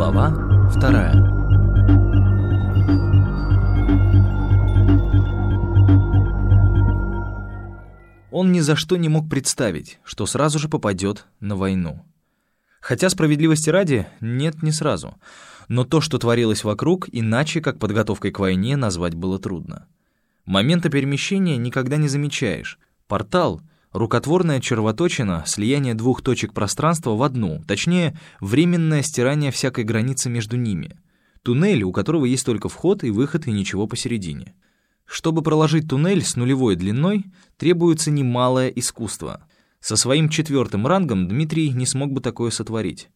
Глава вторая. Он ни за что не мог представить, что сразу же попадет на войну. Хотя справедливости ради, нет, не сразу. Но то, что творилось вокруг, иначе, как подготовкой к войне, назвать было трудно. Момента перемещения никогда не замечаешь. Портал — рукотворная червоточина, слияние двух точек пространства в одну, точнее, временное стирание всякой границы между ними. Туннель, у которого есть только вход и выход и ничего посередине. Чтобы проложить туннель с нулевой длиной, требуется немалое искусство. Со своим четвертым рангом Дмитрий не смог бы такое сотворить.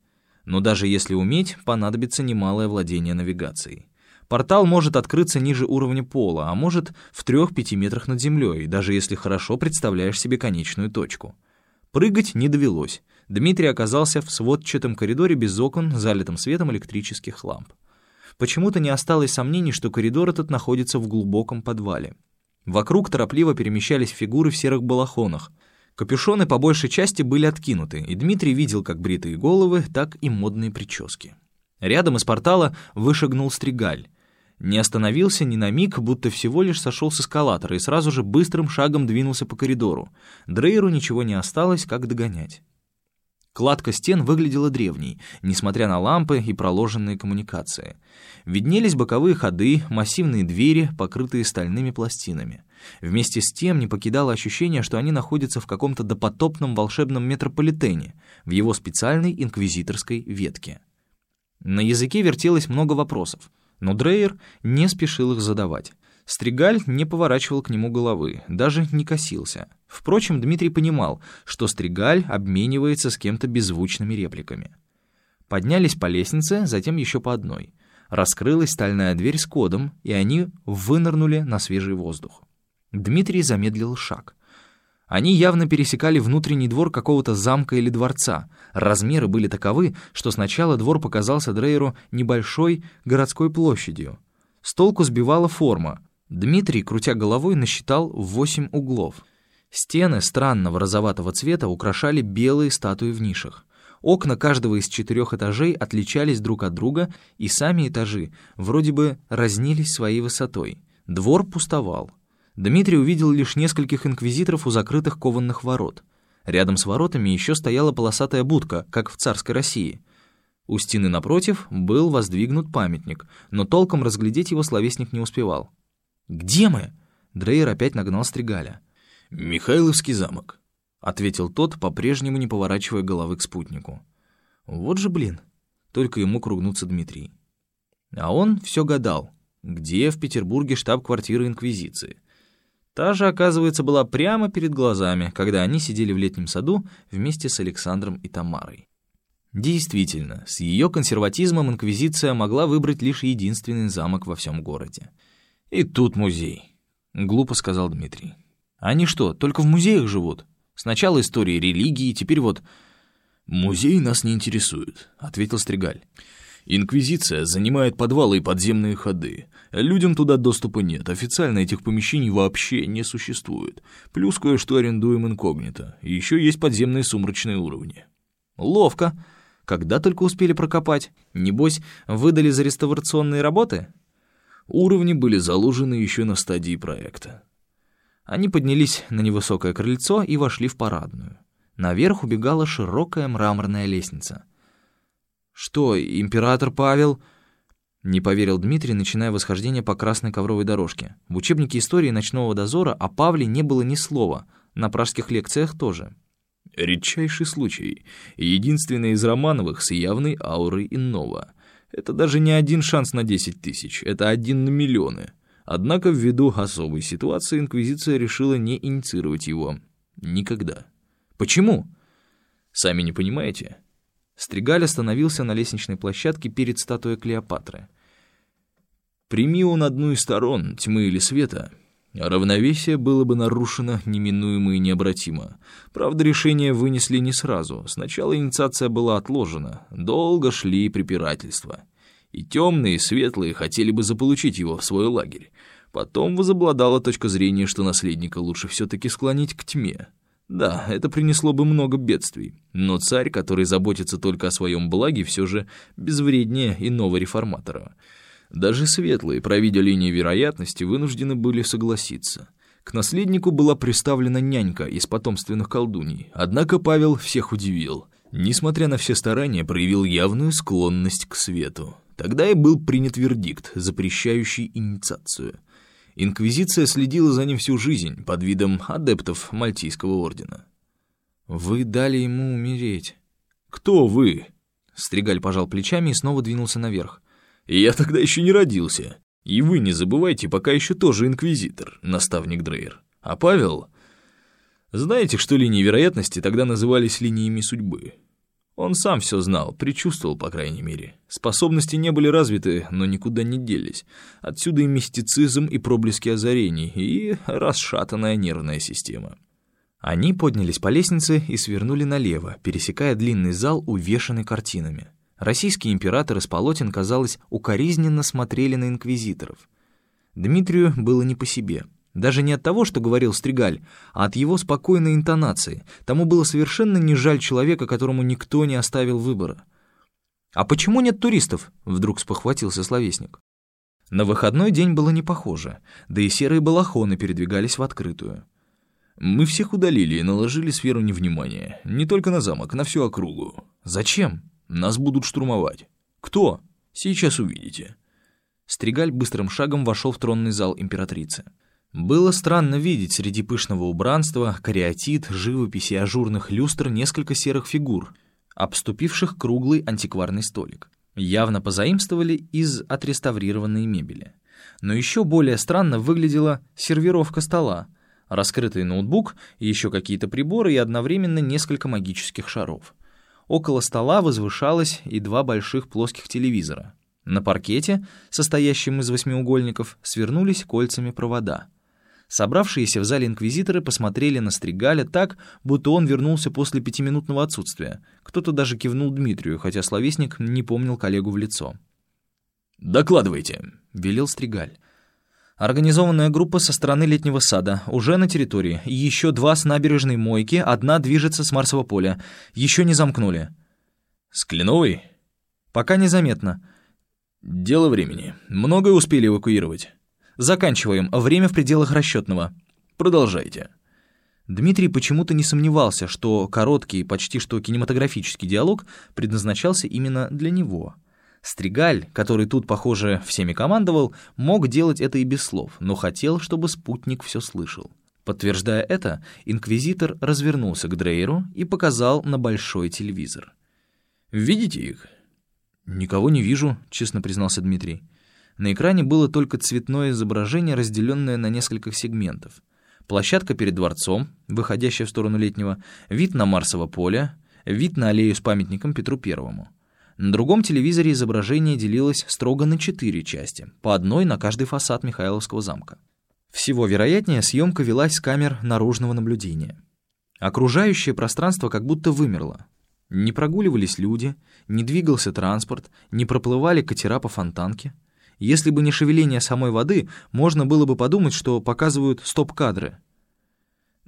Но даже если уметь, понадобится немалое владение навигацией. Портал может открыться ниже уровня пола, а может в 3-5 метрах над землей, даже если хорошо представляешь себе конечную точку. Прыгать не довелось. Дмитрий оказался в сводчатом коридоре без окон, залитым светом электрических ламп. Почему-то не осталось сомнений, что коридор этот находится в глубоком подвале. Вокруг торопливо перемещались фигуры в серых балахонах. Капюшоны по большей части были откинуты, и Дмитрий видел как бритые головы, так и модные прически. Рядом из портала вышагнул Стригаль. Не остановился ни на миг, будто всего лишь сошел с эскалатора и сразу же быстрым шагом двинулся по коридору. Дрейеру ничего не осталось, как догонять. Кладка стен выглядела древней, несмотря на лампы и проложенные коммуникации. Виднелись боковые ходы, массивные двери, покрытые стальными пластинами. Вместе с тем не покидало ощущение, что они находятся в каком-то допотопном волшебном метрополитене, в его специальной инквизиторской ветке. На языке вертелось много вопросов, но Дрейер не спешил их задавать. Стригаль не поворачивал к нему головы, даже не косился. Впрочем, Дмитрий понимал, что Стригаль обменивается с кем-то беззвучными репликами. Поднялись по лестнице, затем еще по одной. Раскрылась стальная дверь с кодом, и они вынырнули на свежий воздух. Дмитрий замедлил шаг. Они явно пересекали внутренний двор какого-то замка или дворца. Размеры были таковы, что сначала двор показался Дрейеру небольшой городской площадью. С толку сбивала форма, Дмитрий, крутя головой, насчитал восемь углов. Стены странного розоватого цвета украшали белые статуи в нишах. Окна каждого из четырех этажей отличались друг от друга, и сами этажи вроде бы разнились своей высотой. Двор пустовал. Дмитрий увидел лишь нескольких инквизиторов у закрытых кованных ворот. Рядом с воротами еще стояла полосатая будка, как в царской России. У стены напротив был воздвигнут памятник, но толком разглядеть его словесник не успевал. «Где мы?» Дрейер опять нагнал Стригаля. «Михайловский замок», — ответил тот, по-прежнему не поворачивая головы к спутнику. «Вот же блин!» — только ему кругнуться Дмитрий. А он все гадал, где в Петербурге штаб-квартира Инквизиции. Та же, оказывается, была прямо перед глазами, когда они сидели в летнем саду вместе с Александром и Тамарой. Действительно, с ее консерватизмом Инквизиция могла выбрать лишь единственный замок во всем городе — «И тут музей», — глупо сказал Дмитрий. «Они что, только в музеях живут? Сначала истории религии, теперь вот...» «Музей нас не интересует», — ответил Стригаль. «Инквизиция занимает подвалы и подземные ходы. Людям туда доступа нет, официально этих помещений вообще не существует. Плюс кое-что арендуем инкогнито. Еще есть подземные сумрачные уровни». «Ловко. Когда только успели прокопать? Небось, выдали за реставрационные работы?» Уровни были заложены еще на стадии проекта. Они поднялись на невысокое крыльцо и вошли в парадную. Наверх убегала широкая мраморная лестница. «Что, император Павел...» Не поверил Дмитрий, начиная восхождение по красной ковровой дорожке. В учебнике истории ночного дозора о Павле не было ни слова, на пражских лекциях тоже. Редчайший случай, единственный из Романовых с явной аурой иного. Это даже не один шанс на 10 тысяч, это один на миллионы. Однако ввиду особой ситуации Инквизиция решила не инициировать его. Никогда. Почему? Сами не понимаете? Стригаль остановился на лестничной площадке перед статуей Клеопатры. Прими он одну из сторон, тьмы или света, равновесие было бы нарушено неминуемо и необратимо. Правда, решение вынесли не сразу. Сначала инициация была отложена, долго шли препирательства. И темные, и светлые хотели бы заполучить его в свой лагерь. Потом возобладала точка зрения, что наследника лучше все-таки склонить к тьме. Да, это принесло бы много бедствий, но царь, который заботится только о своем благе, все же безвреднее иного реформатора. Даже светлые, провидя линии вероятности, вынуждены были согласиться. К наследнику была приставлена нянька из потомственных колдуний, однако Павел всех удивил. Несмотря на все старания, проявил явную склонность к свету. Тогда и был принят вердикт, запрещающий инициацию. Инквизиция следила за ним всю жизнь под видом адептов Мальтийского ордена. «Вы дали ему умереть». «Кто вы?» Стригаль пожал плечами и снова двинулся наверх. «Я тогда еще не родился. И вы не забывайте, пока еще тоже инквизитор, наставник Дрейер. А Павел... Знаете, что линии вероятности тогда назывались линиями судьбы? Он сам все знал, предчувствовал, по крайней мере. Способности не были развиты, но никуда не делись. Отсюда и мистицизм, и проблески озарений, и расшатанная нервная система. Они поднялись по лестнице и свернули налево, пересекая длинный зал, увешанный картинами. Российские императоры с полотен, казалось, укоризненно смотрели на инквизиторов. Дмитрию было не по себе — даже не от того, что говорил Стригаль, а от его спокойной интонации. Тому было совершенно не жаль человека, которому никто не оставил выбора. «А почему нет туристов?» — вдруг спохватился словесник. На выходной день было не похоже, да и серые балахоны передвигались в открытую. «Мы всех удалили и наложили сферу невнимания. Не только на замок, на всю округу. Зачем? Нас будут штурмовать. Кто? Сейчас увидите». Стригаль быстрым шагом вошел в тронный зал императрицы. Было странно видеть среди пышного убранства, кариатид, живописи и ажурных люстр несколько серых фигур, обступивших круглый антикварный столик. Явно позаимствовали из отреставрированной мебели. Но еще более странно выглядела сервировка стола, раскрытый ноутбук, еще какие-то приборы и одновременно несколько магических шаров. Около стола возвышалось и два больших плоских телевизора. На паркете, состоящем из восьмиугольников, свернулись кольцами провода — Собравшиеся в зале инквизиторы посмотрели на Стригаля так, будто он вернулся после пятиминутного отсутствия. Кто-то даже кивнул Дмитрию, хотя словесник не помнил коллегу в лицо. «Докладывайте», — велел Стригаль. Организованная группа со стороны летнего сада, уже на территории. Еще два с набережной мойки, одна движется с Марсового поля. Еще не замкнули. «С Кленовой?» «Пока незаметно». «Дело времени. Многое успели эвакуировать?» Заканчиваем. Время в пределах расчетного. Продолжайте. Дмитрий почему-то не сомневался, что короткий, почти что кинематографический диалог предназначался именно для него. Стригаль, который тут, похоже, всеми командовал, мог делать это и без слов, но хотел, чтобы спутник все слышал. Подтверждая это, инквизитор развернулся к Дрейеру и показал на большой телевизор. «Видите их?» «Никого не вижу», — честно признался Дмитрий. На экране было только цветное изображение, разделенное на несколько сегментов. Площадка перед дворцом, выходящая в сторону летнего, вид на Марсово поле, вид на аллею с памятником Петру Первому. На другом телевизоре изображение делилось строго на четыре части, по одной на каждый фасад Михайловского замка. Всего вероятнее, съемка велась с камер наружного наблюдения. Окружающее пространство как будто вымерло. Не прогуливались люди, не двигался транспорт, не проплывали катера по фонтанке — если бы не шевеление самой воды, можно было бы подумать, что показывают стоп-кадры.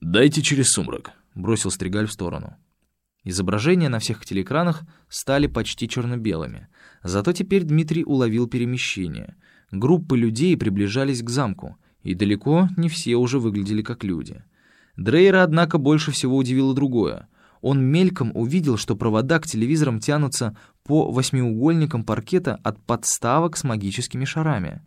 «Дайте через сумрак», — бросил Стригаль в сторону. Изображения на всех телеэкранах стали почти черно-белыми. Зато теперь Дмитрий уловил перемещение. Группы людей приближались к замку, и далеко не все уже выглядели как люди. Дрейера, однако, больше всего удивило другое — он мельком увидел, что провода к телевизорам тянутся по восьмиугольникам паркета от подставок с магическими шарами.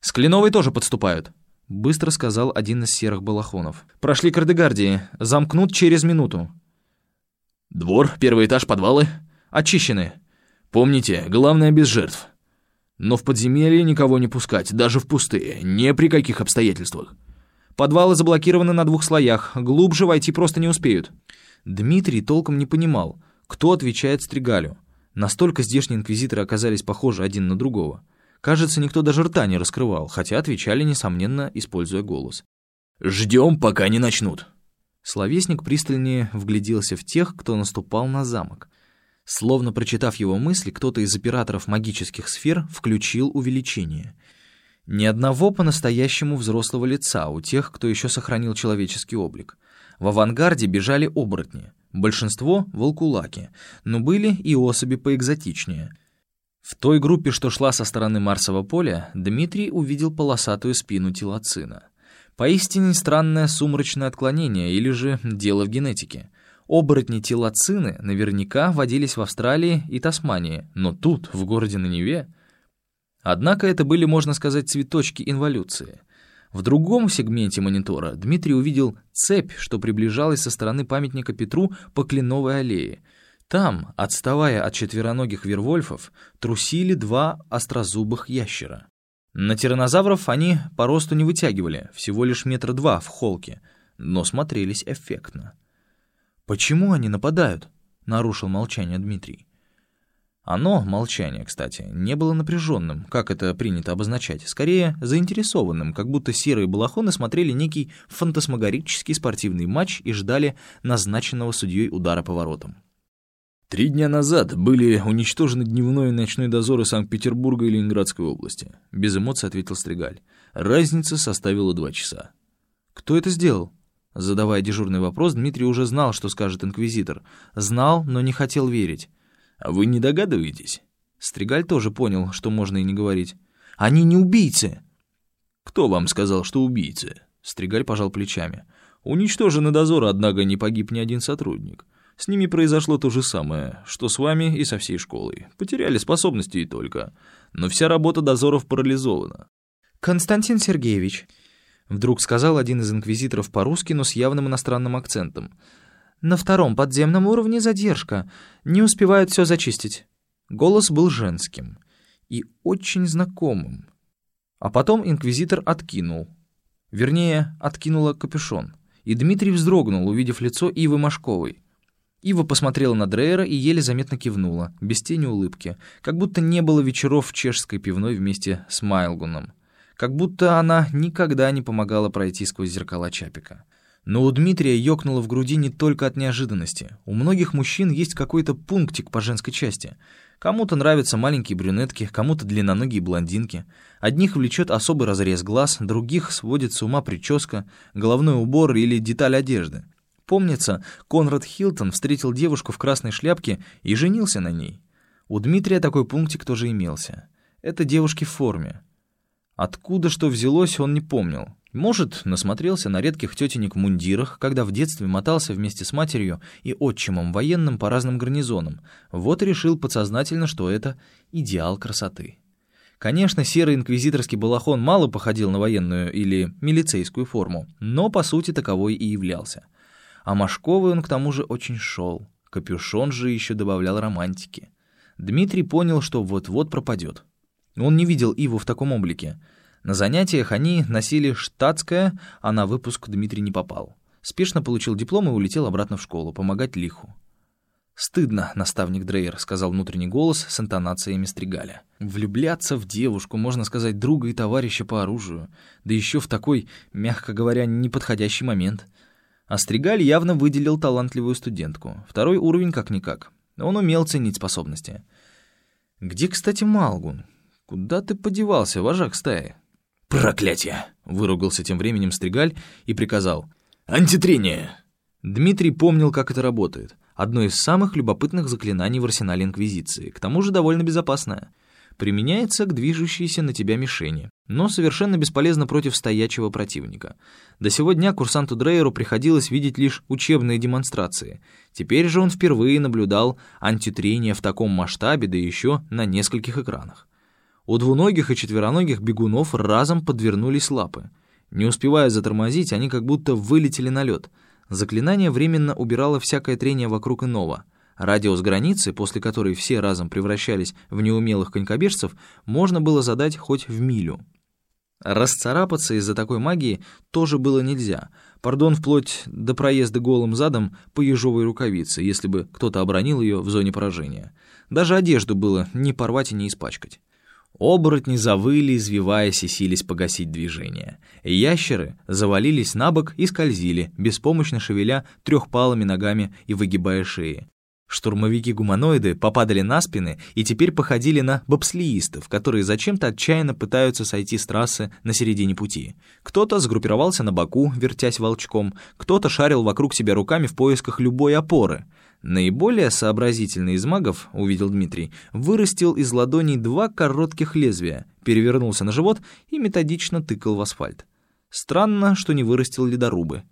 «С Кленовой тоже подступают», — быстро сказал один из серых балахонов. «Прошли Кардегардии. Замкнут через минуту». «Двор, первый этаж, подвалы?» «Очищены». «Помните, главное без жертв. Но в подземелье никого не пускать, даже в пустые, ни при каких обстоятельствах». «Подвалы заблокированы на двух слоях, глубже войти просто не успеют». Дмитрий толком не понимал, кто отвечает Стригалю. Настолько здешние инквизиторы оказались похожи один на другого. Кажется, никто даже рта не раскрывал, хотя отвечали, несомненно, используя голос. «Ждем, пока не начнут». Словесник пристальнее вгляделся в тех, кто наступал на замок. Словно прочитав его мысли, кто-то из операторов магических сфер включил увеличение. Ни одного по-настоящему взрослого лица у тех, кто еще сохранил человеческий облик. В авангарде бежали оборотни, большинство — волкулаки, но были и особи поэкзотичнее. В той группе, что шла со стороны Марсового поля, Дмитрий увидел полосатую спину телоцина. Поистине странное сумрачное отклонение или же дело в генетике. Оборотни телоцины наверняка водились в Австралии и Тасмании, но тут, в городе на Неве... Однако это были, можно сказать, цветочки инволюции. В другом сегменте монитора Дмитрий увидел цепь, что приближалась со стороны памятника Петру по Кленовой аллее. Там, отставая от четвероногих вервольфов, трусили два острозубых ящера. На тираннозавров они по росту не вытягивали, всего лишь метра два в холке, но смотрелись эффектно. «Почему они нападают?» — нарушил молчание Дмитрий. Оно, молчание, кстати, не было напряженным, как это принято обозначать, скорее заинтересованным, как будто серые балахоны смотрели некий фантасмагорический спортивный матч и ждали назначенного судьей удара поворотом. Три дня назад были уничтожены дневной и ночной дозоры Санкт-Петербурга и Ленинградской области. Без эмоций ответил Стригаль. Разница составила два часа. Кто это сделал? Задавая дежурный вопрос, Дмитрий уже знал, что скажет инквизитор. Знал, но не хотел верить. «А вы не догадываетесь?» Стригаль тоже понял, что можно и не говорить. «Они не убийцы!» «Кто вам сказал, что убийцы?» Стригаль пожал плечами. «Уничтожены дозоры, однако не погиб ни один сотрудник. С ними произошло то же самое, что с вами и со всей школой. Потеряли способности и только. Но вся работа дозоров парализована. «Константин Сергеевич», — вдруг сказал один из инквизиторов по-русски, но с явным иностранным акцентом. «На втором подземном уровне задержка. Не успевают все зачистить». Голос был женским и очень знакомым. А потом инквизитор откинул. Вернее, откинула капюшон. И Дмитрий вздрогнул, увидев лицо Ивы Машковой. Ива посмотрела на Дрейера и еле заметно кивнула, без тени улыбки, как будто не было вечеров в чешской пивной вместе с Майлгуном, как будто она никогда не помогала пройти сквозь зеркала Чапика. Но у Дмитрия ёкнуло в груди не только от неожиданности. У многих мужчин есть какой-то пунктик по женской части. Кому-то нравятся маленькие брюнетки, кому-то длинноногие блондинки. Одних влечет особый разрез глаз, других сводит с ума прическа, головной убор или деталь одежды. Помнится, Конрад Хилтон встретил девушку в красной шляпке и женился на ней. У Дмитрия такой пунктик тоже имелся. Это девушки в форме. Откуда что взялось, он не помнил. Может, насмотрелся на редких тетенек в мундирах, когда в детстве мотался вместе с матерью и отчимом военным по разным гарнизонам. Вот решил подсознательно, что это идеал красоты. Конечно, серый инквизиторский балахон мало походил на военную или милицейскую форму, но по сути таковой и являлся — а Машковый он к тому же очень шел. Капюшон же еще добавлял романтики. Дмитрий понял, что вот-вот пропадет. Он не видел Иву в таком облике. На занятиях они носили штатское, а на выпуск Дмитрий не попал. Спешно получил диплом и улетел обратно в школу, помогать лиху. «Стыдно, наставник Дрейер», — сказал внутренний голос с интонациями Стригаля. «Влюбляться в девушку, можно сказать, друга и товарища по оружию, да еще в такой, мягко говоря, неподходящий момент. Астригаль явно выделил талантливую студентку. Второй уровень как-никак. Он умел ценить способности. «Где, кстати, Малгун? Куда ты подевался, вожак стаи?» «Проклятие!» — выругался тем временем Стригаль и приказал. «Антитрение!» Дмитрий помнил, как это работает. Одно из самых любопытных заклинаний в арсенале Инквизиции, к тому же довольно безопасное применяется к движущейся на тебя мишени, но совершенно бесполезно против стоячего противника. До сего дня курсанту Дрейеру приходилось видеть лишь учебные демонстрации. Теперь же он впервые наблюдал антитрение в таком масштабе, да еще на нескольких экранах. У двуногих и четвероногих бегунов разом подвернулись лапы. Не успевая затормозить, они как будто вылетели на лед. Заклинание временно убирало всякое трение вокруг иного — Радиус границы, после которой все разом превращались в неумелых конькобежцев, можно было задать хоть в милю. Расцарапаться из-за такой магии тоже было нельзя. Пардон, вплоть до проезда голым задом по ежовой рукавице, если бы кто-то обронил ее в зоне поражения. Даже одежду было не порвать и не испачкать. Оборотни завыли, извиваясь и сились погасить движение. Ящеры завалились на бок и скользили, беспомощно шевеля трехпалыми ногами и выгибая шеи. Штурмовики-гуманоиды попадали на спины и теперь походили на бобслеистов, которые зачем-то отчаянно пытаются сойти с трассы на середине пути. Кто-то сгруппировался на боку, вертясь волчком, кто-то шарил вокруг себя руками в поисках любой опоры. Наиболее сообразительный из магов, увидел Дмитрий, вырастил из ладоней два коротких лезвия, перевернулся на живот и методично тыкал в асфальт. Странно, что не вырастил ледорубы.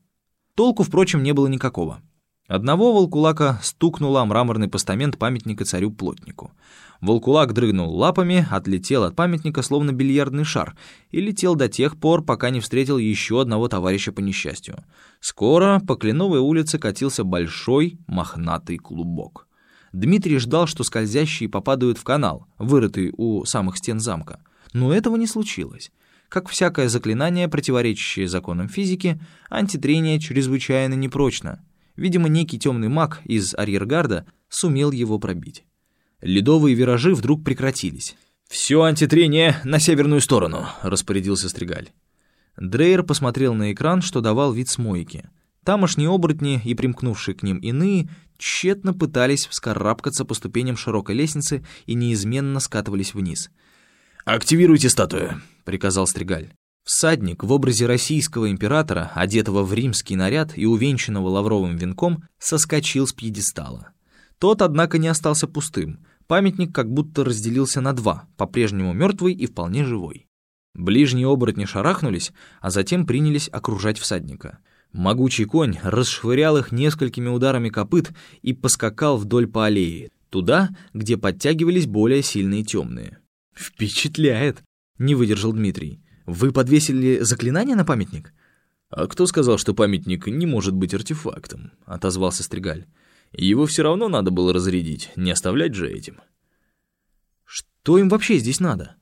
Толку, впрочем, не было никакого. Одного волкулака стукнуло мраморный постамент памятника царю-плотнику. Волкулак дрыгнул лапами, отлетел от памятника, словно бильярдный шар, и летел до тех пор, пока не встретил еще одного товарища по несчастью. Скоро по Кленовой улице катился большой мохнатый клубок. Дмитрий ждал, что скользящие попадают в канал, вырытый у самых стен замка. Но этого не случилось. Как всякое заклинание, противоречащее законам физики, антитрение чрезвычайно непрочно — Видимо, некий темный маг из арьергарда сумел его пробить. Ледовые виражи вдруг прекратились. «Все антитрение на северную сторону», — распорядился Стригаль. Дрейер посмотрел на экран, что давал вид с мойки. Тамошние оборотни и примкнувшие к ним иные тщетно пытались вскарабкаться по ступеням широкой лестницы и неизменно скатывались вниз. «Активируйте статую», — приказал Стригаль. Всадник в образе российского императора, одетого в римский наряд и увенчанного лавровым венком, соскочил с пьедестала. Тот, однако, не остался пустым. Памятник как будто разделился на два, по-прежнему мертвый и вполне живой. Ближние оборотни шарахнулись, а затем принялись окружать всадника. Могучий конь расшвырял их несколькими ударами копыт и поскакал вдоль по аллее, туда, где подтягивались более сильные темные. «Впечатляет!» — не выдержал Дмитрий. Вы подвесили заклинание на памятник? А кто сказал, что памятник не может быть артефактом? Отозвался Стригаль. Его все равно надо было разрядить, не оставлять же этим. Что им вообще здесь надо?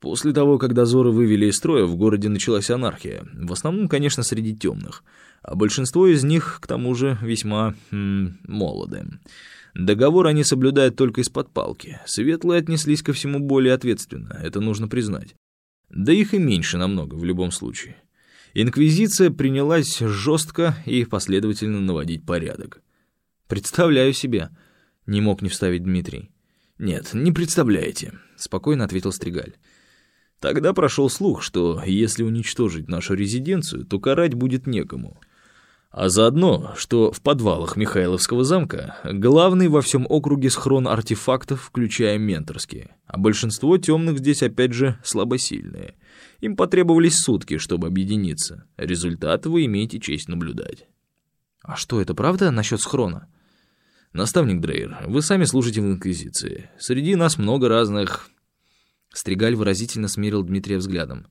После того, как дозоры вывели из строя, в городе началась анархия. В основном, конечно, среди темных. А большинство из них, к тому же, весьма м, молоды. Договор они соблюдают только из-под палки. Светлые отнеслись ко всему более ответственно, это нужно признать. Да их и меньше намного в любом случае. Инквизиция принялась жестко и последовательно наводить порядок. «Представляю себе», — не мог не вставить Дмитрий. «Нет, не представляете», — спокойно ответил Стригаль. «Тогда прошел слух, что если уничтожить нашу резиденцию, то карать будет некому». А заодно, что в подвалах Михайловского замка главный во всем округе схрон артефактов, включая менторские, а большинство темных здесь опять же слабосильные. Им потребовались сутки, чтобы объединиться. Результат вы имеете честь наблюдать. А что, это правда насчет схрона? Наставник Дрейер, вы сами служите в Инквизиции. Среди нас много разных... Стригаль выразительно смерил Дмитрия взглядом.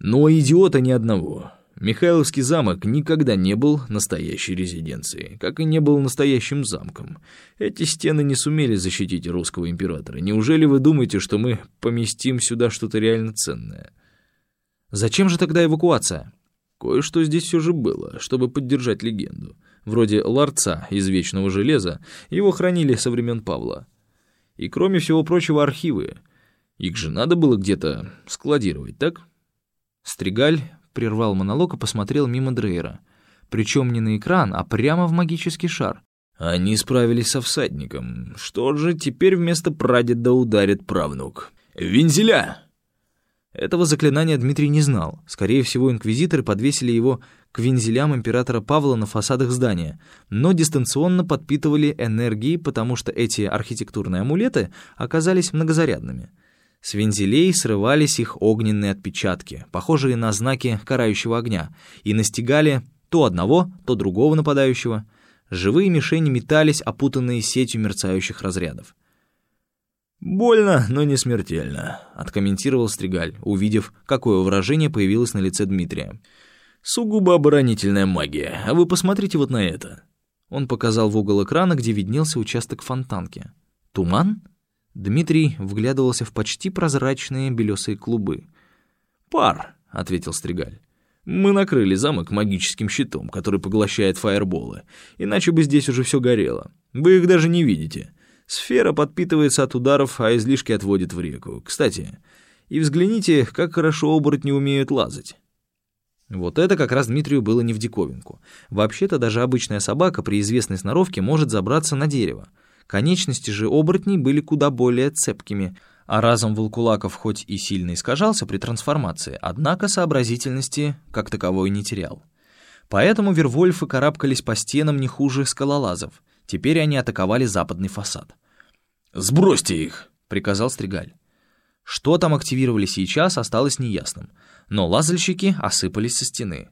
Но идиота ни одного. Михайловский замок никогда не был настоящей резиденцией, как и не был настоящим замком. Эти стены не сумели защитить русского императора. Неужели вы думаете, что мы поместим сюда что-то реально ценное? Зачем же тогда эвакуация? Кое-что здесь все же было, чтобы поддержать легенду. Вроде ларца из вечного железа, его хранили со времен Павла. И кроме всего прочего архивы. Их же надо было где-то складировать, так? Стригаль прервал монолог и посмотрел мимо Дрейера. Причем не на экран, а прямо в магический шар. Они справились со всадником. Что же, теперь вместо прадеда ударит правнук. «Вензеля!» Этого заклинания Дмитрий не знал. Скорее всего, инквизиторы подвесили его к вензелям императора Павла на фасадах здания, но дистанционно подпитывали энергией, потому что эти архитектурные амулеты оказались многозарядными — с вензелей срывались их огненные отпечатки, похожие на знаки карающего огня, и настигали то одного, то другого нападающего. Живые мишени метались, опутанные сетью мерцающих разрядов. «Больно, но не смертельно», — откомментировал Стригаль, увидев, какое выражение появилось на лице Дмитрия. «Сугубо оборонительная магия, а вы посмотрите вот на это». Он показал в угол экрана, где виднелся участок фонтанки. «Туман?» Дмитрий вглядывался в почти прозрачные белесые клубы. «Пар», — ответил Стригаль. «Мы накрыли замок магическим щитом, который поглощает фаерболы, иначе бы здесь уже все горело. Вы их даже не видите. Сфера подпитывается от ударов, а излишки отводит в реку. Кстати, и взгляните, как хорошо оборотни умеют лазать». Вот это как раз Дмитрию было не в диковинку. Вообще-то даже обычная собака при известной сноровке может забраться на дерево. Конечности же оборотней были куда более цепкими, а разум волкулаков хоть и сильно искажался при трансформации, однако сообразительности как таковой не терял. Поэтому вервольфы карабкались по стенам не хуже скалолазов. Теперь они атаковали западный фасад. «Сбросьте их!» — приказал Стригаль. Что там активировали сейчас, осталось неясным, но лазальщики осыпались со стены.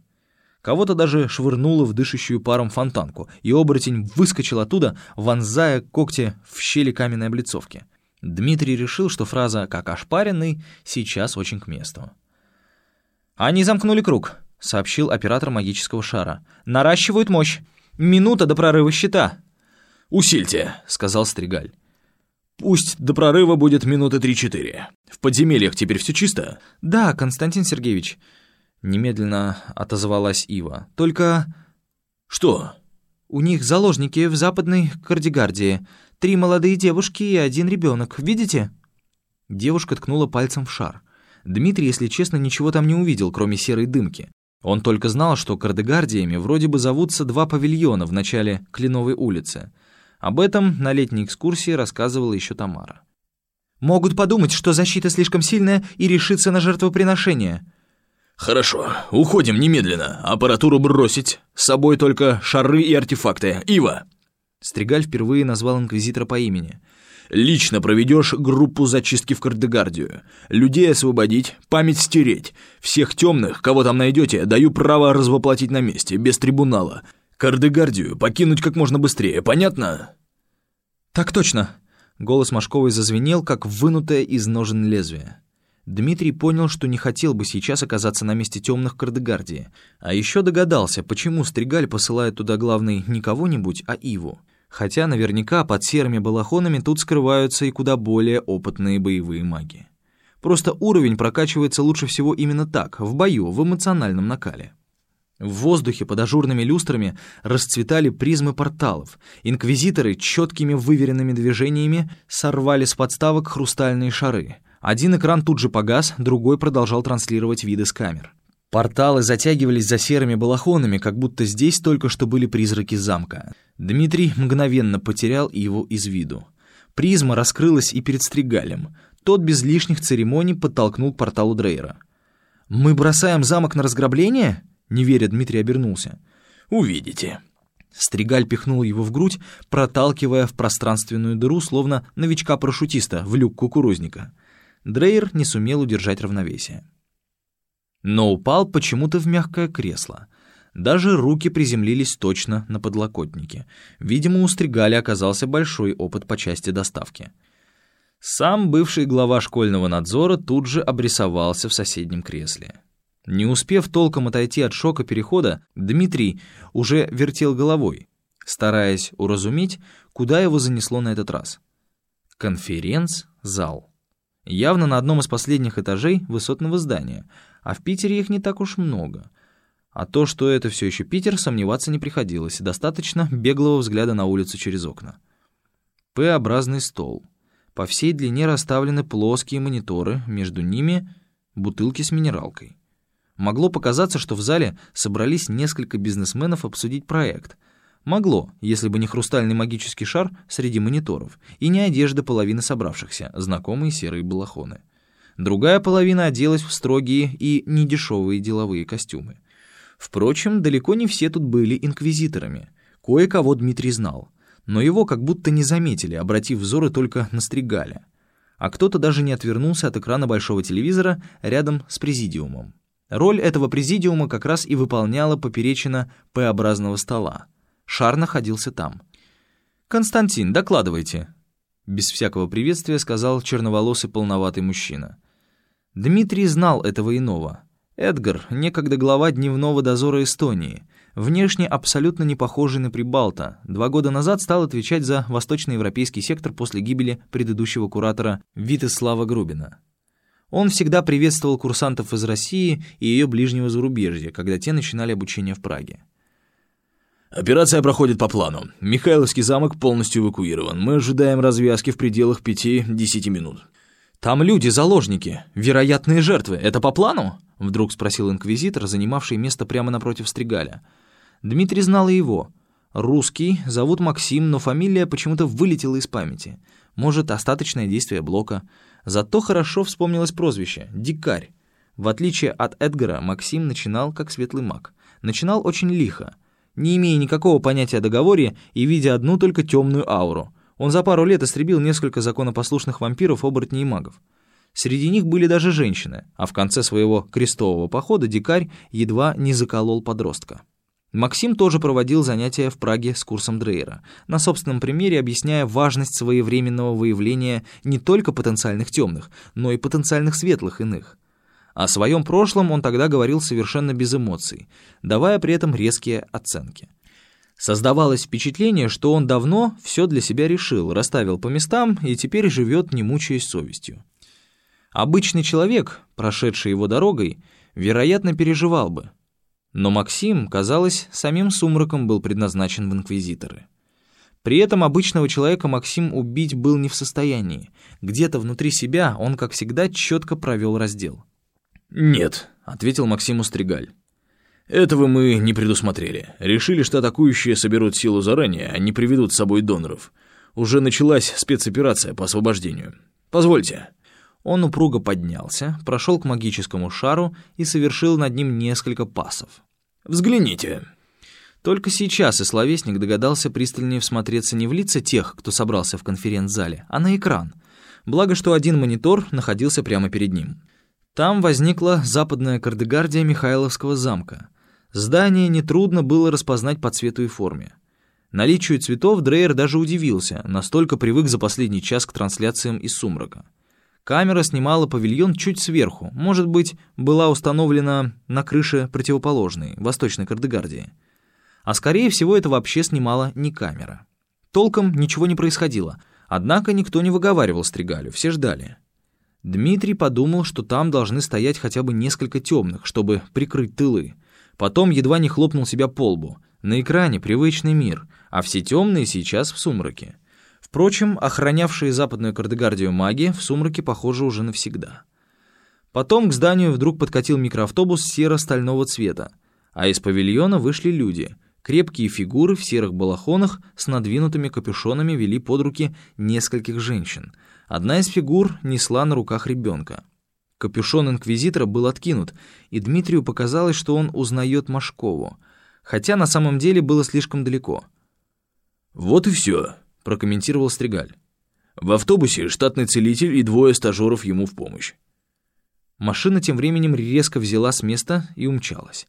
Кого-то даже швырнуло в дышащую паром фонтанку, и оборотень выскочил оттуда, вонзая когти в щели каменной облицовки. Дмитрий решил, что фраза «как ошпаренный» сейчас очень к месту. «Они замкнули круг», — сообщил оператор магического шара. «Наращивают мощь. Минута до прорыва щита». «Усильте», — сказал Стригаль. Пусть до прорыва будет минуты три-четыре. В подземельях теперь все чисто? Да, Константин Сергеевич. Немедленно отозвалась Ива. Только... Что? У них заложники в западной Кардигардии. Три молодые девушки и один ребенок. Видите? Девушка ткнула пальцем в шар. Дмитрий, если честно, ничего там не увидел, кроме серой дымки. Он только знал, что кардегардиями вроде бы зовутся два павильона в начале Кленовой улицы — об этом на летней экскурсии рассказывала еще Тамара. «Могут подумать, что защита слишком сильная и решиться на жертвоприношение». «Хорошо, уходим немедленно. Аппаратуру бросить. С собой только шары и артефакты. Ива!» Стригаль впервые назвал инквизитора по имени. «Лично проведешь группу зачистки в Кардегардию. Людей освободить, память стереть. Всех темных, кого там найдете, даю право развоплотить на месте, без трибунала. Кардегардию покинуть как можно быстрее, понятно?» «Так точно!» Голос Машковой зазвенел, как вынутое из ножен лезвие. Дмитрий понял, что не хотел бы сейчас оказаться на месте темных Кардегардии, а еще догадался, почему Стригаль посылает туда главный не кого-нибудь, а Иву. Хотя наверняка под серыми балахонами тут скрываются и куда более опытные боевые маги. Просто уровень прокачивается лучше всего именно так, в бою, в эмоциональном накале. В воздухе под ажурными люстрами расцветали призмы порталов. Инквизиторы четкими выверенными движениями сорвали с подставок хрустальные шары. Один экран тут же погас, другой продолжал транслировать виды с камер. Порталы затягивались за серыми балахонами, как будто здесь только что были призраки замка. Дмитрий мгновенно потерял его из виду. Призма раскрылась и перед Стригалем. Тот без лишних церемоний подтолкнул к порталу Дрейера. «Мы бросаем замок на разграбление?» Не веря, Дмитрий обернулся. «Увидите». Стригаль пихнул его в грудь, проталкивая в пространственную дыру, словно новичка-парашютиста в люк кукурузника. Дрейер не сумел удержать равновесие. Но упал почему-то в мягкое кресло. Даже руки приземлились точно на подлокотнике. Видимо, у Стригаля оказался большой опыт по части доставки. Сам бывший глава школьного надзора тут же обрисовался в соседнем кресле. Не успев толком отойти от шока перехода, Дмитрий уже вертел головой, стараясь уразуметь, куда его занесло на этот раз. Конференц-зал. Явно на одном из последних этажей высотного здания, а в Питере их не так уж много. А то, что это все еще Питер, сомневаться не приходилось, достаточно беглого взгляда на улицу через окна. П-образный стол. По всей длине расставлены плоские мониторы, между ними бутылки с минералкой. Могло показаться, что в зале собрались несколько бизнесменов обсудить проект. Могло, если бы не хрустальный магический шар среди мониторов и не одежда половины собравшихся, знакомые серые балахоны. Другая половина оделась в строгие и недешевые деловые костюмы. Впрочем, далеко не все тут были инквизиторами. Кое-кого Дмитрий знал, но его как будто не заметили, обратив взоры только на Стригаля. А кто-то даже не отвернулся от экрана большого телевизора рядом с президиумом. Роль этого президиума как раз и выполняла поперечина П-образного стола. Шар находился там. «Константин, докладывайте», — без всякого приветствия сказал черноволосый полноватый мужчина. Дмитрий знал этого иного. Эдгар, некогда глава дневного дозора Эстонии, внешне абсолютно не похожий на Прибалта, два года назад стал отвечать за восточноевропейский сектор после гибели предыдущего куратора Витеслава Грубина. Он всегда приветствовал курсантов из России и ее ближнего зарубежья, когда те начинали обучение в Праге. «Операция проходит по плану. Михайловский замок полностью эвакуирован. Мы ожидаем развязки в пределах 5-10 минут». «Там люди, заложники, вероятные жертвы. Это по плану?» — вдруг спросил инквизитор, занимавший место прямо напротив Стригаля. Дмитрий знал и его. Русский, зовут Максим, но фамилия почему-то вылетела из памяти. Может, остаточное действие блока. Зато хорошо вспомнилось прозвище — «Дикарь». В отличие от Эдгара, Максим начинал как светлый маг. Начинал очень лихо, не имея никакого понятия о договоре и видя одну только темную ауру. Он за пару лет истребил несколько законопослушных вампиров, оборотней и магов. Среди них были даже женщины, а в конце своего крестового похода дикарь едва не заколол подростка. Максим тоже проводил занятия в Праге с курсом Дрейера, на собственном примере объясняя важность своевременного выявления не только потенциальных темных, но и потенциальных светлых иных. О своем прошлом он тогда говорил совершенно без эмоций, давая при этом резкие оценки. Создавалось впечатление, что он давно все для себя решил, расставил по местам и теперь живет, не мучаясь совестью. Обычный человек, прошедший его дорогой, вероятно, переживал бы. Но Максим, казалось, самим сумраком был предназначен в инквизиторы. При этом обычного человека Максим убить был не в состоянии. Где-то внутри себя он, как всегда, четко провел раздел. «Нет», — ответил Максим Устригаль. «Этого мы не предусмотрели. Решили, что атакующие соберут силу заранее, а не приведут с собой доноров. Уже началась спецоперация по освобождению. Позвольте». Он упруго поднялся, прошел к магическому шару и совершил над ним несколько пасов. «Взгляните». Только сейчас и словесник догадался пристальнее всмотреться не в лица тех, кто собрался в конференц-зале, а на экран. Благо, что один монитор находился прямо перед ним. Там возникла западная кардегардия Михайловского замка. Здание нетрудно было распознать по цвету и форме. Наличию цветов Дрейер даже удивился, настолько привык за последний час к трансляциям из сумрака. Камера снимала павильон чуть сверху, может быть, была установлена на крыше противоположной, восточной Кардегардии. А скорее всего, это вообще снимала не камера. Толком ничего не происходило, однако никто не выговаривал Стригалю, все ждали. Дмитрий подумал, что там должны стоять хотя бы несколько темных, чтобы прикрыть тылы. Потом едва не хлопнул себя по лбу. На экране привычный мир, а все темные сейчас в сумраке. Впрочем, охранявшие западную кардегардию маги в сумраке, похоже, уже навсегда. Потом к зданию вдруг подкатил микроавтобус серо-стального цвета, а из павильона вышли люди. Крепкие фигуры в серых балахонах с надвинутыми капюшонами вели под руки нескольких женщин. Одна из фигур несла на руках ребенка. Капюшон инквизитора был откинут, и Дмитрию показалось, что он узнает Машкову, хотя на самом деле было слишком далеко. «Вот и все», прокомментировал Стригаль. В автобусе штатный целитель и двое стажеров ему в помощь. Машина тем временем резко взяла с места и умчалась.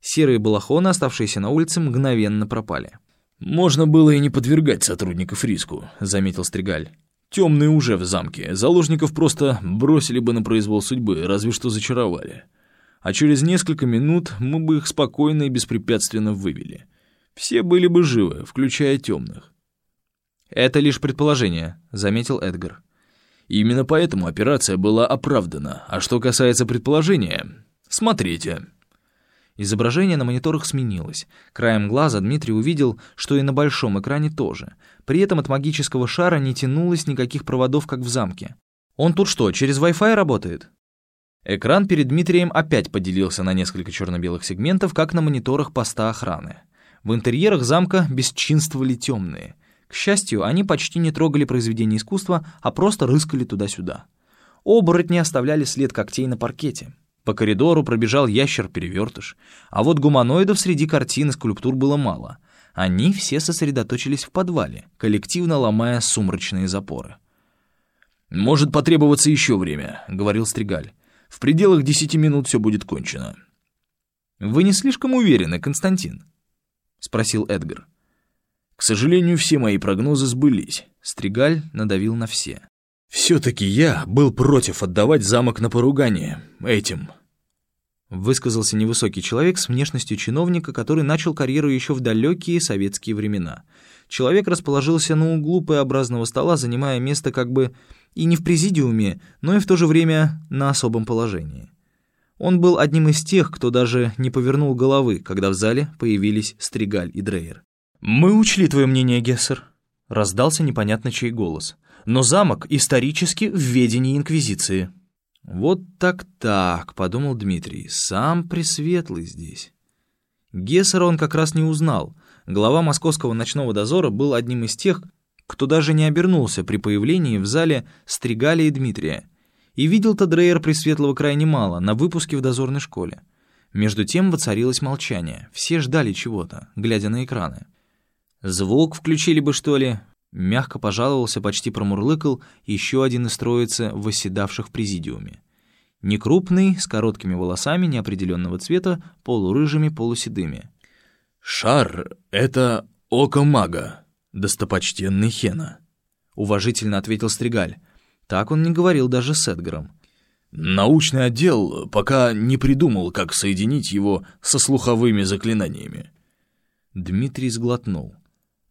Серые балахоны, оставшиеся на улице, мгновенно пропали. «Можно было и не подвергать сотрудников риску», — заметил Стригаль. «Темные уже в замке. Заложников просто бросили бы на произвол судьбы, разве что зачаровали. А через несколько минут мы бы их спокойно и беспрепятственно вывели. Все были бы живы, включая темных. «Это лишь предположение», — заметил Эдгар. «Именно поэтому операция была оправдана. А что касается предположения, смотрите». Изображение на мониторах сменилось. Краем глаза Дмитрий увидел, что и на большом экране тоже. При этом от магического шара не тянулось никаких проводов, как в замке. «Он тут что, через Wi-Fi работает?» Экран перед Дмитрием опять поделился на несколько черно-белых сегментов, как на мониторах поста охраны. В интерьерах замка бесчинствовали темные. К счастью, они почти не трогали произведения искусства, а просто рыскали туда-сюда. Оборотни оставляли след когтей на паркете. По коридору пробежал ящер-перевертыш, а вот гуманоидов среди картин и скульптур было мало. Они все сосредоточились в подвале, коллективно ломая сумрачные запоры. «Может потребоваться еще время», — говорил Стригаль. «В пределах десяти минут все будет кончено». «Вы не слишком уверены, Константин?» — спросил Эдгар. К сожалению, все мои прогнозы сбылись. Стригаль надавил на все. Все-таки я был против отдавать замок на поругание этим. Высказался невысокий человек с внешностью чиновника, который начал карьеру еще в далекие советские времена. Человек расположился на углу П-образного стола, занимая место как бы и не в президиуме, но и в то же время на особом положении. Он был одним из тех, кто даже не повернул головы, когда в зале появились Стригаль и Дрейер. «Мы учли твое мнение, Гессер», — раздался непонятно чей голос. «Но замок исторически в ведении Инквизиции». «Вот так-так», — подумал Дмитрий, — «сам Пресветлый здесь». Гессера он как раз не узнал. Глава московского ночного дозора был одним из тех, кто даже не обернулся при появлении в зале Стригали и Дмитрия. И видел-то Дрейер Пресветлого крайне мало, на выпуске в дозорной школе. Между тем воцарилось молчание. Все ждали чего-то, глядя на экраны. «Звук включили бы, что ли?» Мягко пожаловался, почти промурлыкал еще один из троицы, восседавших в президиуме. Некрупный, с короткими волосами неопределенного цвета, полурыжими, полуседыми. «Шар — это око мага, достопочтенный Хена», — уважительно ответил Стригаль. Так он не говорил даже с Эдгаром. «Научный отдел пока не придумал, как соединить его со слуховыми заклинаниями». Дмитрий сглотнул.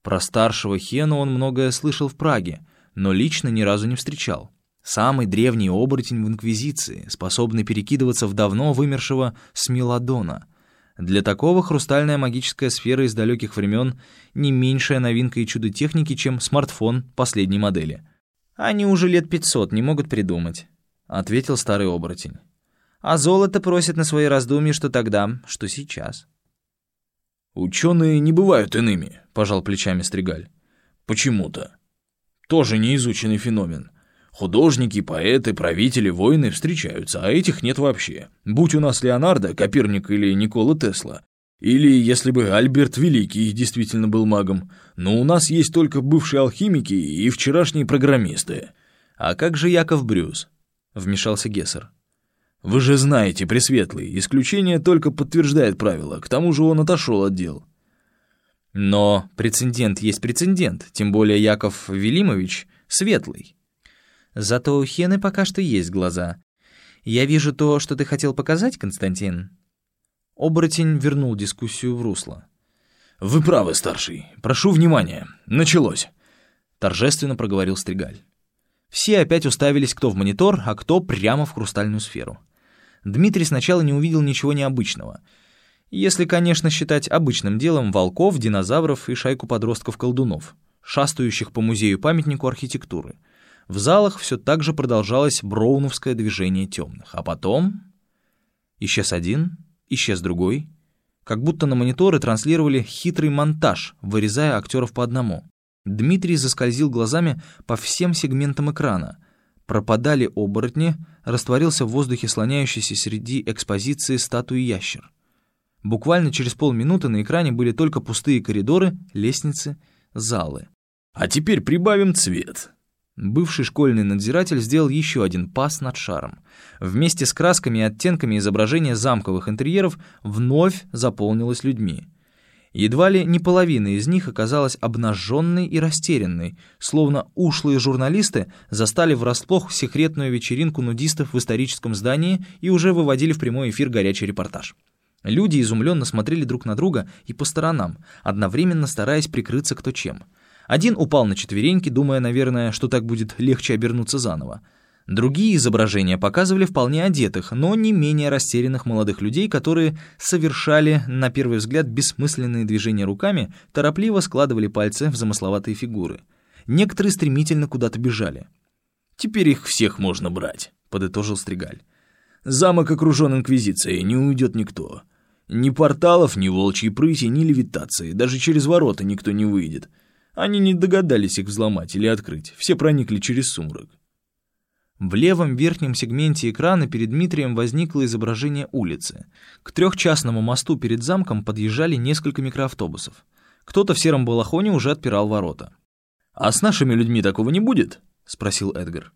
Про старшего Хену он многое слышал в Праге, но лично ни разу не встречал. Самый древний оборотень в Инквизиции, способный перекидываться в давно вымершего Смелодона. Для такого хрустальная магическая сфера из далеких времен не меньшая новинка и чудо техники, чем смартфон последней модели. «Они уже лет пятьсот не могут придумать», — ответил старый оборотень. «А золото просит на свои раздумья, что тогда, что сейчас». «Ученые не бывают иными», — пожал плечами Стригаль. «Почему-то. Тоже неизученный феномен. Художники, поэты, правители, воины встречаются, а этих нет вообще. Будь у нас Леонардо, Коперник или Никола Тесла. Или если бы Альберт Великий действительно был магом. Но у нас есть только бывшие алхимики и вчерашние программисты. А как же Яков Брюс? Вмешался Гессер. Вы же знаете, Пресветлый, исключение только подтверждает правило, к тому же он отошел от дел. Но прецедент есть прецедент, тем более Яков Велимович светлый. Зато у Хены пока что есть глаза. Я вижу то, что ты хотел показать, Константин. Оборотень вернул дискуссию в русло. «Вы правы, старший. Прошу внимания. Началось!» Торжественно проговорил Стригаль. Все опять уставились кто в монитор, а кто прямо в хрустальную сферу. Дмитрий сначала не увидел ничего необычного. Если, конечно, считать обычным делом волков, динозавров и шайку подростков-колдунов, шастающих по музею-памятнику архитектуры. В залах все так же продолжалось броуновское движение темных. А потом... Исчез один, исчез другой. Как будто на мониторы транслировали хитрый монтаж, вырезая актеров по одному. Дмитрий заскользил глазами по всем сегментам экрана — пропадали оборотни, растворился в воздухе слоняющийся среди экспозиции статуи ящер. Буквально через полминуты на экране были только пустые коридоры, лестницы, залы. «А теперь прибавим цвет», Бывший школьный надзиратель сделал еще один пас над шаром. Вместе с красками и оттенками изображения замковых интерьеров вновь заполнилось людьми. Едва ли не половина из них оказалась обнаженной и растерянной, словно ушлые журналисты застали врасплох секретную вечеринку нудистов в историческом здании и уже выводили в прямой эфир горячий репортаж. Люди изумленно смотрели друг на друга и по сторонам, одновременно стараясь прикрыться кто чем. Один упал на четвереньки, думая, наверное, что так будет легче обернуться заново. Другие изображения показывали вполне одетых, но не менее растерянных молодых людей, которые совершали, на первый взгляд, бессмысленные движения руками, торопливо складывали пальцы в замысловатые фигуры. Некоторые стремительно куда-то бежали. «Теперь их всех можно брать», — подытожил Стригаль. «Замок окружен Инквизицией, не уйдет никто. Ни порталов, ни волчьей прыти, ни левитации, даже через ворота никто не выйдет. Они не догадались их взломать или открыть, все проникли через сумрак. В левом верхнем сегменте экрана перед Дмитрием возникло изображение улицы. К трехчастному мосту перед замком подъезжали несколько микроавтобусов. Кто-то в сером балахоне уже отпирал ворота. «А с нашими людьми такого не будет?» — спросил Эдгар.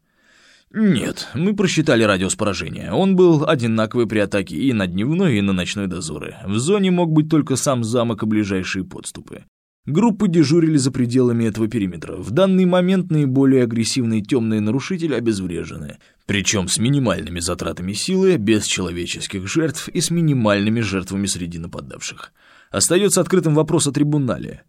«Нет, мы просчитали радиус поражения. Он был одинаковый при атаке и на дневной, и на ночной дозоры. В зоне мог быть только сам замок и ближайшие подступы. Группы дежурили за пределами этого периметра. В данный момент наиболее агрессивные темные нарушители обезврежены. Причем с минимальными затратами силы, без человеческих жертв и с минимальными жертвами среди нападавших. Остается открытым вопрос о трибунале.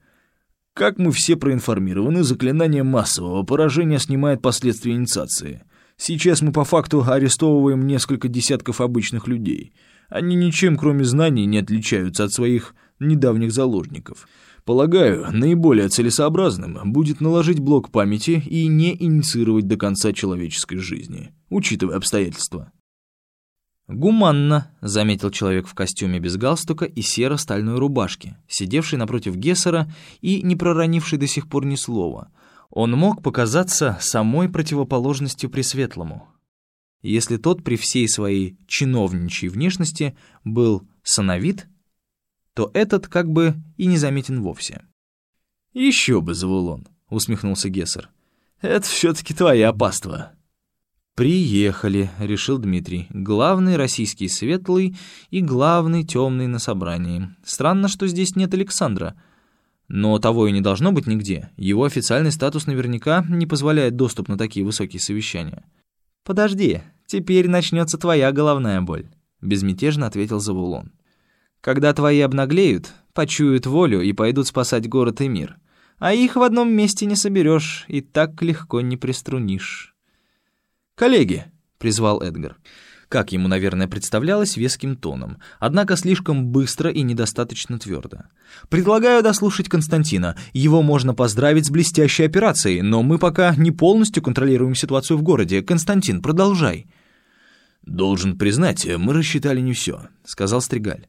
Как мы все проинформированы, заклинание массового поражения снимает последствия инициации. Сейчас мы по факту арестовываем несколько десятков обычных людей. Они ничем, кроме знаний, не отличаются от своих недавних заложников. Полагаю, наиболее целесообразным будет наложить блок памяти и не инициировать до конца человеческой жизни, учитывая обстоятельства. «Гуманно», — заметил человек в костюме без галстука и серо-стальной рубашке, сидевший напротив Гессера и не проронивший до сих пор ни слова. Он мог показаться самой противоположностью Пресветлому. Если тот при всей своей чиновничьей внешности был сановит, то этот как бы и не заметен вовсе. «Еще бы, Завулон», — усмехнулся Гессер. «Это все-таки твоя паства». «Приехали», — решил Дмитрий. «Главный российский светлый и главный темный на собрании. Странно, что здесь нет Александра. Но того и не должно быть нигде. Его официальный статус наверняка не позволяет доступ на такие высокие совещания». «Подожди, теперь начнется твоя головная боль», — безмятежно ответил Завулон. «Когда твои обнаглеют, почуют волю и пойдут спасать город и мир. А их в одном месте не соберешь и так легко не приструнишь». «Коллеги!» — призвал Эдгар. Как ему, наверное, представлялось веским тоном, однако слишком быстро и недостаточно твердо. «Предлагаю дослушать Константина. Его можно поздравить с блестящей операцией, но мы пока не полностью контролируем ситуацию в городе. Константин, продолжай». «Должен признать, мы рассчитали не все», — сказал Стригаль.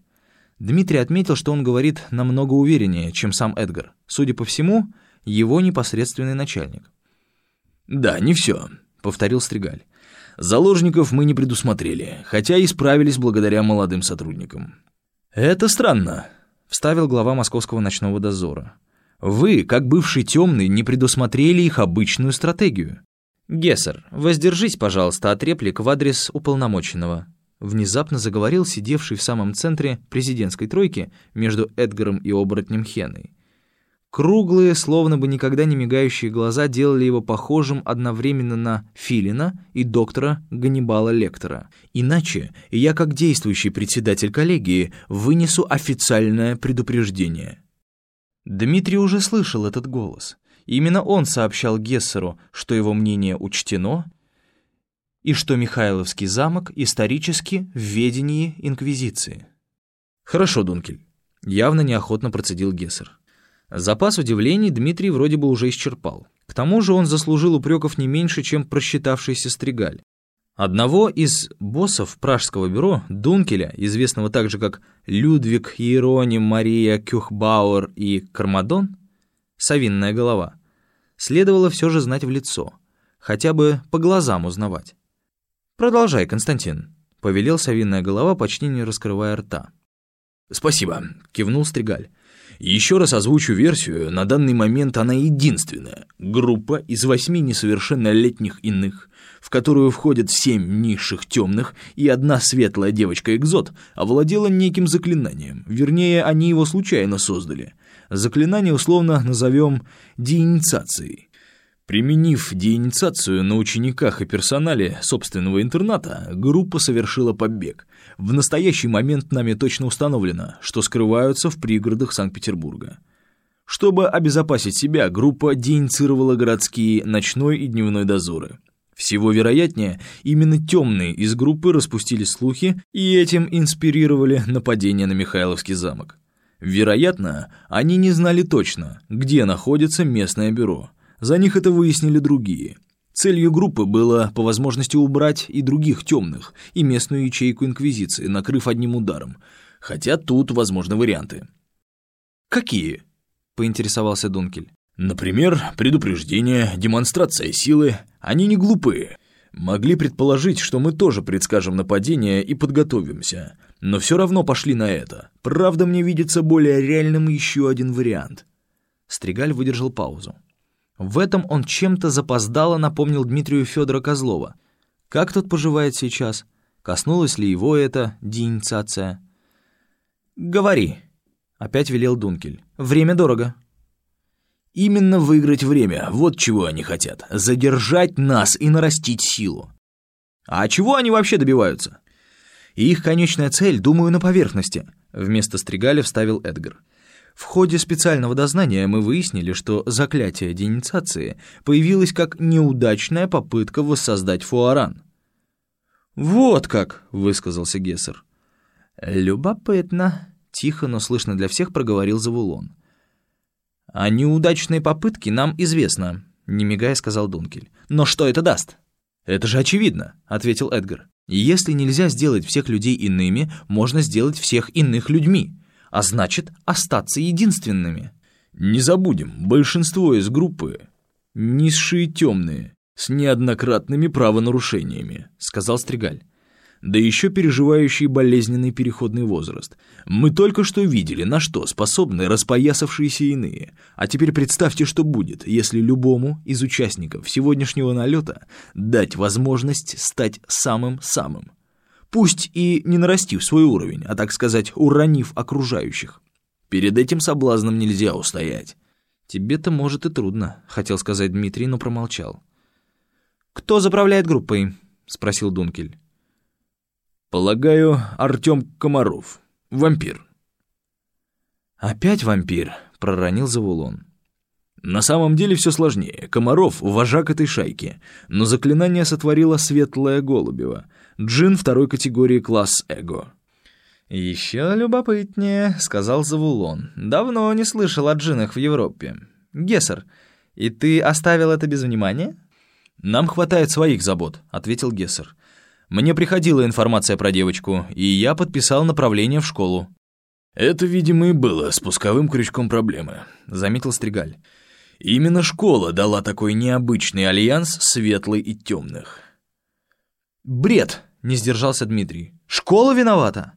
Дмитрий отметил, что он говорит намного увереннее, чем сам Эдгар. Судя по всему, его непосредственный начальник. «Да, не все повторил Стригаль. Заложников мы не предусмотрели, хотя и справились благодаря молодым сотрудникам. Это странно, вставил глава московского ночного дозора. Вы, как бывший темный, не предусмотрели их обычную стратегию. Гессер, воздержись, пожалуйста, от реплик в адрес уполномоченного. Внезапно заговорил сидевший в самом центре президентской тройки между Эдгаром и оборотнем Хеной. Круглые, словно бы никогда не мигающие глаза делали его похожим одновременно на Филина и доктора Ганнибала Лектора. Иначе я, как действующий председатель коллегии, вынесу официальное предупреждение. Дмитрий уже слышал этот голос. Именно он сообщал Гессеру, что его мнение учтено, и что Михайловский замок исторически в ведении Инквизиции. «Хорошо, Дункель», — явно неохотно процедил Гессер. Запас удивлений Дмитрий вроде бы уже исчерпал. К тому же он заслужил упреков не меньше, чем просчитавшийся Стригаль. Одного из боссов пражского бюро, Дункеля, известного также как Людвиг Иероним Мария Кюхбауэр и Кармадон, совинная голова, следовало все же знать в лицо, хотя бы по глазам узнавать. «Продолжай, Константин», — повелел совинная голова, почти не раскрывая рта. «Спасибо», — кивнул Стригаль. Еще раз озвучу версию, на данный момент она единственная. Группа из восьми несовершеннолетних иных, в которую входят семь низших темных и одна светлая девочка-экзот, овладела неким заклинанием. Вернее, они его случайно создали. Заклинание условно назовем деинициацией. Применив деинициацию на учениках и персонале собственного интерната, группа совершила побег. В настоящий момент нами точно установлено, что скрываются в пригородах Санкт-Петербурга. Чтобы обезопасить себя, группа деиницировала городские ночной и дневной дозоры. Всего вероятнее, именно темные из группы распустили слухи и этим инспирировали нападение на Михайловский замок. Вероятно, они не знали точно, где находится местное бюро – за них это выяснили другие. Целью группы было по возможности убрать и других темных, и местную ячейку Инквизиции, накрыв одним ударом. Хотя тут возможны варианты. «Какие?» — поинтересовался Дункель. «Например, предупреждение, демонстрация силы. Они не глупые. Могли предположить, что мы тоже предскажем нападение и подготовимся. Но все равно пошли на это. Правда, мне видится более реальным еще один вариант». Стригаль выдержал паузу. В этом он чем-то запоздало напомнил Дмитрию Федора Козлова. Как тот поживает сейчас? Коснулась ли его эта деинициация? «Говори», — опять велел Дункель. «Время дорого». «Именно выиграть время, вот чего они хотят. Задержать нас и нарастить силу». «А чего они вообще добиваются?» «Их конечная цель, думаю, на поверхности», — вместо Стригаля вставил Эдгар. В ходе специального дознания мы выяснили, что заклятие деинициации появилось как неудачная попытка воссоздать фуаран. «Вот как!» — высказался Гессер. «Любопытно», — тихо, но слышно для всех проговорил Завулон. «О неудачной попытке нам известно», — не мигая сказал Дункель. «Но что это даст?» «Это же очевидно», — ответил Эдгар. Если нельзя сделать всех людей иными, можно сделать всех иных людьми, а значит, остаться единственными. Не забудем, большинство из группы — низшие темные, с неоднократными правонарушениями, сказал Стригаль. Да еще переживающие болезненный переходный возраст. Мы только что видели, на что способны распоясавшиеся иные. А теперь представьте, что будет, если любому из участников сегодняшнего налета дать возможность стать самым-самым. Пусть и не нарастив свой уровень, а, так сказать, уронив окружающих. Перед этим соблазном нельзя устоять. «Тебе-то, может, и трудно», — хотел сказать Дмитрий, но промолчал. «Кто заправляет группой?» — спросил Дункель. «Полагаю, Артем Комаров. Вампир». «Опять вампир?» — проронил Завулон. На самом деле все сложнее. Комаров — вожак этой шайки, но заклинание сотворила Светлая Голубева, джин второй категории класс Эго. «Еще любопытнее», — сказал Завулон. «Давно не слышал о джинах в Европе. Гессер, и ты оставил это без внимания?» «Нам хватает своих забот», — ответил Гессер. «Мне приходила информация про девочку, и я подписал направление в школу». «Это, видимо, и было спусковым крючком проблемы», — заметил Стригаль. «Именно школа дала такой необычный альянс светлый и темных». «Бред!» — не сдержался Дмитрий. «Школа виновата!»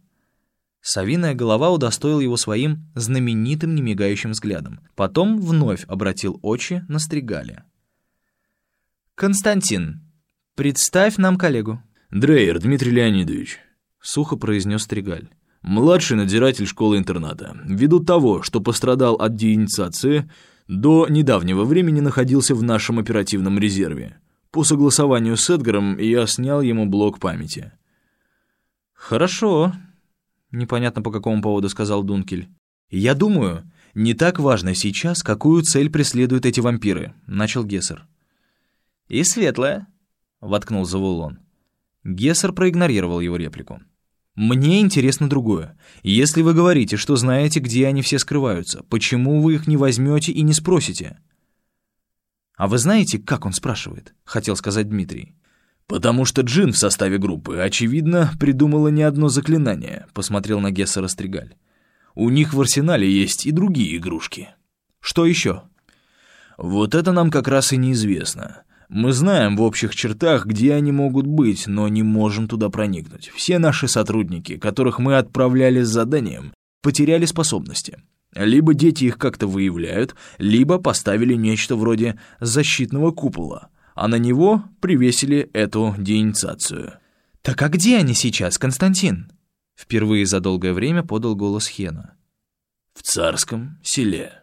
Совиная голова удостоил его своим знаменитым немигающим взглядом. Потом вновь обратил очи на Стригаля. «Константин, представь нам коллегу». «Дрейер Дмитрий Леонидович», — сухо произнес Стригаль. «Младший надзиратель школы-интерната. Ввиду того, что пострадал от деинициации, до недавнего времени находился в нашем оперативном резерве. По согласованию с Эдгаром я снял ему блок памяти». «Хорошо», — непонятно по какому поводу сказал Дункель. «Я думаю, не так важно сейчас, какую цель преследуют эти вампиры», — начал Гессер. «И светлая», — воткнул Завулон. Гессер проигнорировал его реплику. «Мне интересно другое. Если вы говорите, что знаете, где они все скрываются, почему вы их не возьмете и не спросите?» «А вы знаете, как он спрашивает?» — хотел сказать Дмитрий. «Потому что Джин в составе группы, очевидно, придумала не одно заклинание», — посмотрел на Гессера Стригаль. «У них в арсенале есть и другие игрушки». «Что еще?» «Вот это нам как раз и неизвестно. Мы знаем в общих чертах, где они могут быть, но не можем туда проникнуть. Все наши сотрудники, которых мы отправляли с заданием, потеряли способности. Либо дети их как-то выявляют, либо поставили нечто вроде защитного купола, а на него привесили эту деинициацию. «Так а где они сейчас, Константин?» Впервые за долгое время подал голос Хена. «В царском селе».